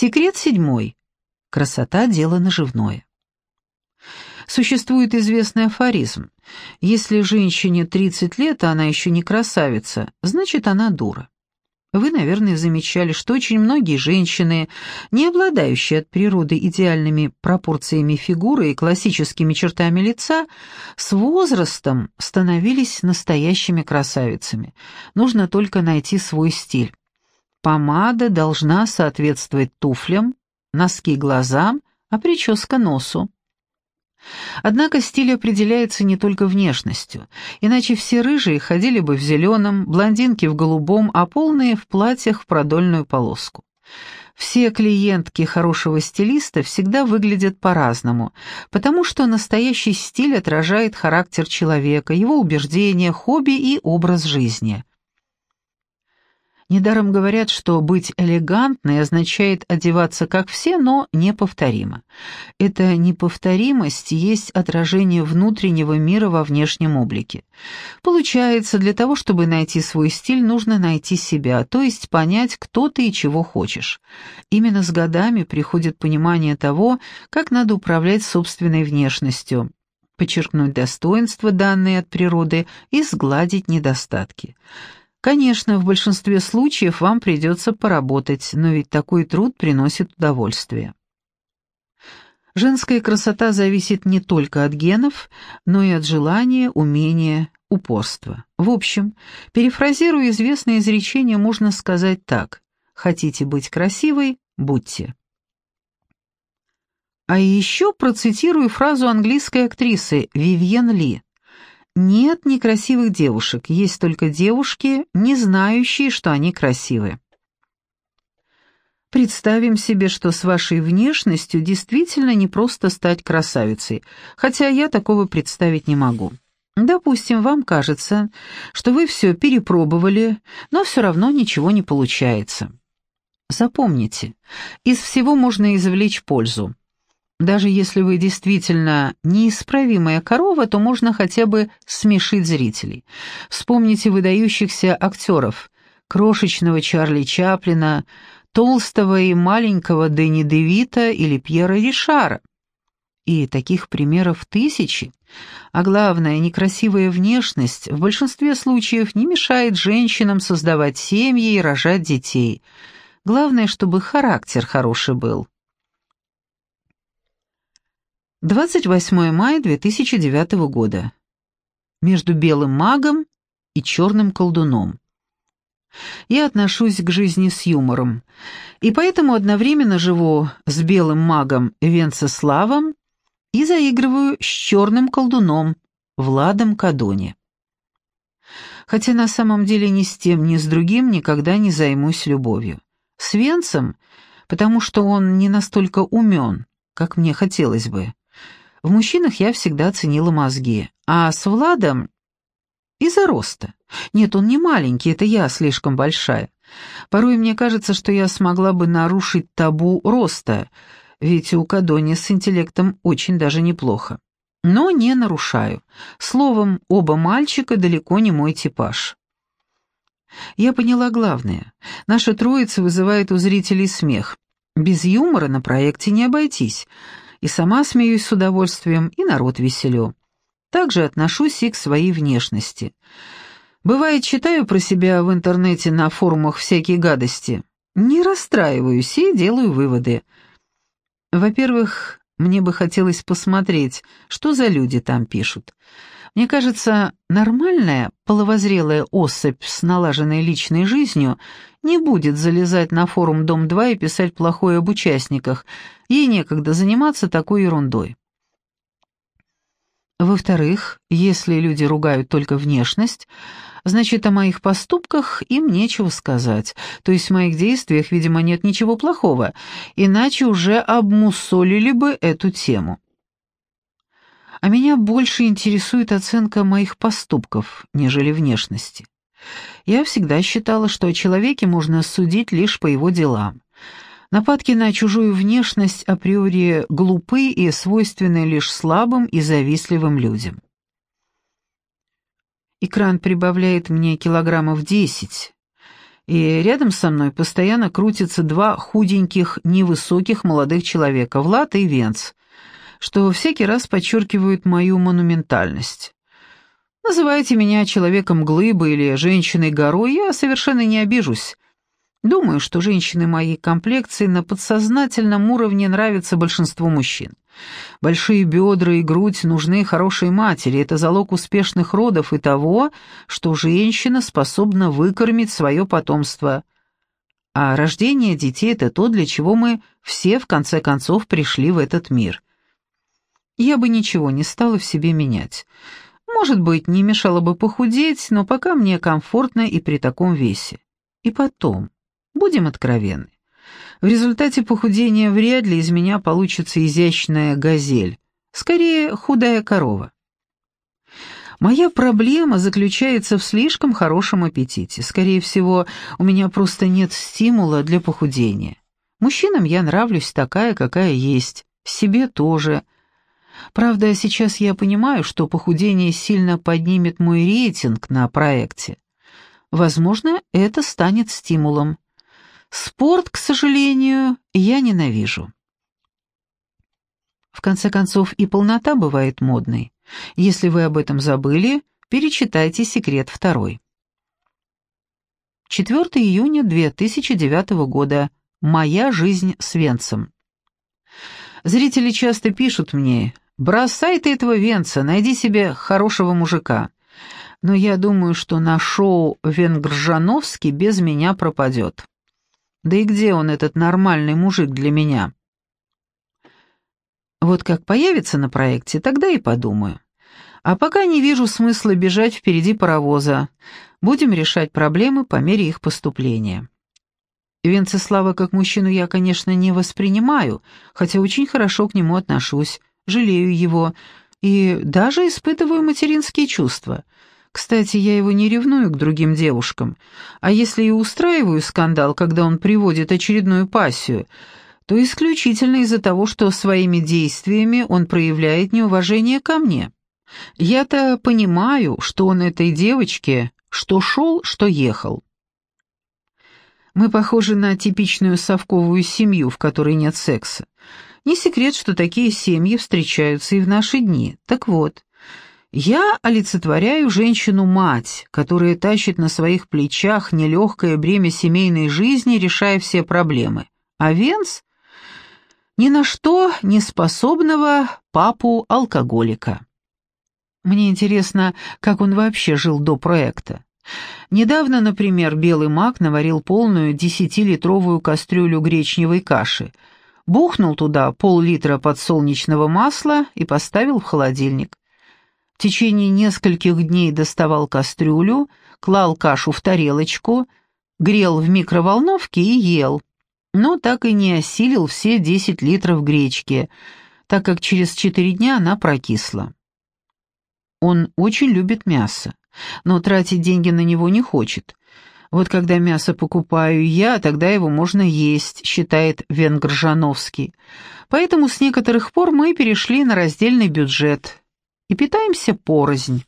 Секрет седьмой. Красота – дело наживное. Существует известный афоризм. Если женщине 30 лет, а она еще не красавица, значит, она дура. Вы, наверное, замечали, что очень многие женщины, не обладающие от природы идеальными пропорциями фигуры и классическими чертами лица, с возрастом становились настоящими красавицами. Нужно только найти свой стиль. Помада должна соответствовать туфлям, носки глазам, а прическа носу. Однако стиль определяется не только внешностью, иначе все рыжие ходили бы в зеленом, блондинки в голубом, а полные в платьях в продольную полоску. Все клиентки хорошего стилиста всегда выглядят по-разному, потому что настоящий стиль отражает характер человека, его убеждения, хобби и образ жизни. Недаром говорят, что быть элегантной означает одеваться как все, но неповторимо. Эта неповторимость есть отражение внутреннего мира во внешнем облике. Получается, для того, чтобы найти свой стиль, нужно найти себя, то есть понять, кто ты и чего хочешь. Именно с годами приходит понимание того, как надо управлять собственной внешностью подчеркнуть достоинства, данные от природы, и сгладить недостатки. Конечно, в большинстве случаев вам придется поработать, но ведь такой труд приносит удовольствие. Женская красота зависит не только от генов, но и от желания, умения, упорства. В общем, перефразируя известное изречение, можно сказать так «Хотите быть красивой – будьте». А еще процитирую фразу английской актрисы Вивьен Ли – нет некрасивых девушек, есть только девушки, не знающие, что они красивы. Представим себе, что с вашей внешностью действительно не просто стать красавицей, хотя я такого представить не могу. Допустим, вам кажется, что вы все перепробовали, но все равно ничего не получается. Запомните, из всего можно извлечь пользу. Даже если вы действительно неисправимая корова, то можно хотя бы смешить зрителей. Вспомните выдающихся актеров, крошечного Чарли Чаплина, толстого и маленького Дэнни Девита или Пьера Ришара. И таких примеров тысячи. А главное, некрасивая внешность в большинстве случаев не мешает женщинам создавать семьи и рожать детей. Главное, чтобы характер хороший был. 28 мая 2009 года. Между белым магом и черным колдуном. Я отношусь к жизни с юмором, и поэтому одновременно живу с белым магом Венцеславом и заигрываю с черным колдуном Владом Кадони. Хотя на самом деле ни с тем, ни с другим никогда не займусь любовью. С Венцем, потому что он не настолько умен, как мне хотелось бы. В мужчинах я всегда ценила мозги, а с Владом из-за роста. Нет, он не маленький, это я слишком большая. Порой мне кажется, что я смогла бы нарушить табу роста, ведь у Кадони с интеллектом очень даже неплохо. Но не нарушаю. Словом, оба мальчика далеко не мой типаж. Я поняла главное. Наша троица вызывает у зрителей смех. Без юмора на проекте не обойтись и сама смеюсь с удовольствием, и народ веселю. Также отношусь и к своей внешности. Бывает, читаю про себя в интернете на форумах всякие гадости. Не расстраиваюсь и делаю выводы. Во-первых, мне бы хотелось посмотреть, что за люди там пишут. Мне кажется, нормальная, половозрелая особь с налаженной личной жизнью не будет залезать на форум Дом-2 и писать плохое об участниках. Ей некогда заниматься такой ерундой. Во-вторых, если люди ругают только внешность, значит, о моих поступках им нечего сказать, то есть в моих действиях, видимо, нет ничего плохого, иначе уже обмусолили бы эту тему а меня больше интересует оценка моих поступков, нежели внешности. Я всегда считала, что о человеке можно судить лишь по его делам. Нападки на чужую внешность априори глупы и свойственны лишь слабым и завистливым людям. Экран прибавляет мне килограммов десять. И рядом со мной постоянно крутятся два худеньких, невысоких молодых человека, Влад и Венц, что всякий раз подчеркивают мою монументальность. Называйте меня человеком глыбы или женщиной-горой, я совершенно не обижусь. Думаю, что женщины моей комплекции на подсознательном уровне нравятся большинству мужчин. Большие бедра и грудь нужны хорошей матери, это залог успешных родов и того, что женщина способна выкормить свое потомство. А рождение детей — это то, для чего мы все, в конце концов, пришли в этот мир. Я бы ничего не стала в себе менять. Может быть, не мешало бы похудеть, но пока мне комфортно и при таком весе. И потом, будем откровенны. В результате похудения вряд ли из меня получится изящная газель, скорее худая корова. Моя проблема заключается в слишком хорошем аппетите. Скорее всего, у меня просто нет стимула для похудения. Мужчинам я нравлюсь такая, какая есть, себе тоже. Правда, сейчас я понимаю, что похудение сильно поднимет мой рейтинг на проекте. Возможно, это станет стимулом. Спорт, к сожалению, я ненавижу. В конце концов, и полнота бывает модной. Если вы об этом забыли, перечитайте секрет второй. 4 июня 2009 года. Моя жизнь с Венцем. Зрители часто пишут мне, бросай ты этого Венца, найди себе хорошего мужика. Но я думаю, что на шоу Венгржановский без меня пропадет. Да и где он, этот нормальный мужик для меня? Вот как появится на проекте, тогда и подумаю. А пока не вижу смысла бежать впереди паровоза. Будем решать проблемы по мере их поступления. Венцеслава как мужчину я, конечно, не воспринимаю, хотя очень хорошо к нему отношусь, жалею его и даже испытываю материнские чувства — кстати, я его не ревную к другим девушкам, а если и устраиваю скандал, когда он приводит очередную пассию, то исключительно из-за того, что своими действиями он проявляет неуважение ко мне. Я-то понимаю, что он этой девочке что шел, что ехал. Мы похожи на типичную совковую семью, в которой нет секса. Не секрет, что такие семьи встречаются и в наши дни. Так вот, я олицетворяю женщину-мать, которая тащит на своих плечах нелегкое бремя семейной жизни, решая все проблемы. А Венс — ни на что не способного папу-алкоголика. Мне интересно, как он вообще жил до проекта. Недавно, например, белый маг наварил полную десятилитровую кастрюлю гречневой каши, бухнул туда пол-литра подсолнечного масла и поставил в холодильник. В течение нескольких дней доставал кастрюлю, клал кашу в тарелочку, грел в микроволновке и ел, но так и не осилил все 10 литров гречки, так как через 4 дня она прокисла. Он очень любит мясо, но тратить деньги на него не хочет. Вот когда мясо покупаю я, тогда его можно есть, считает Венгр Жановский. Поэтому с некоторых пор мы перешли на раздельный бюджет, и питаемся порознь.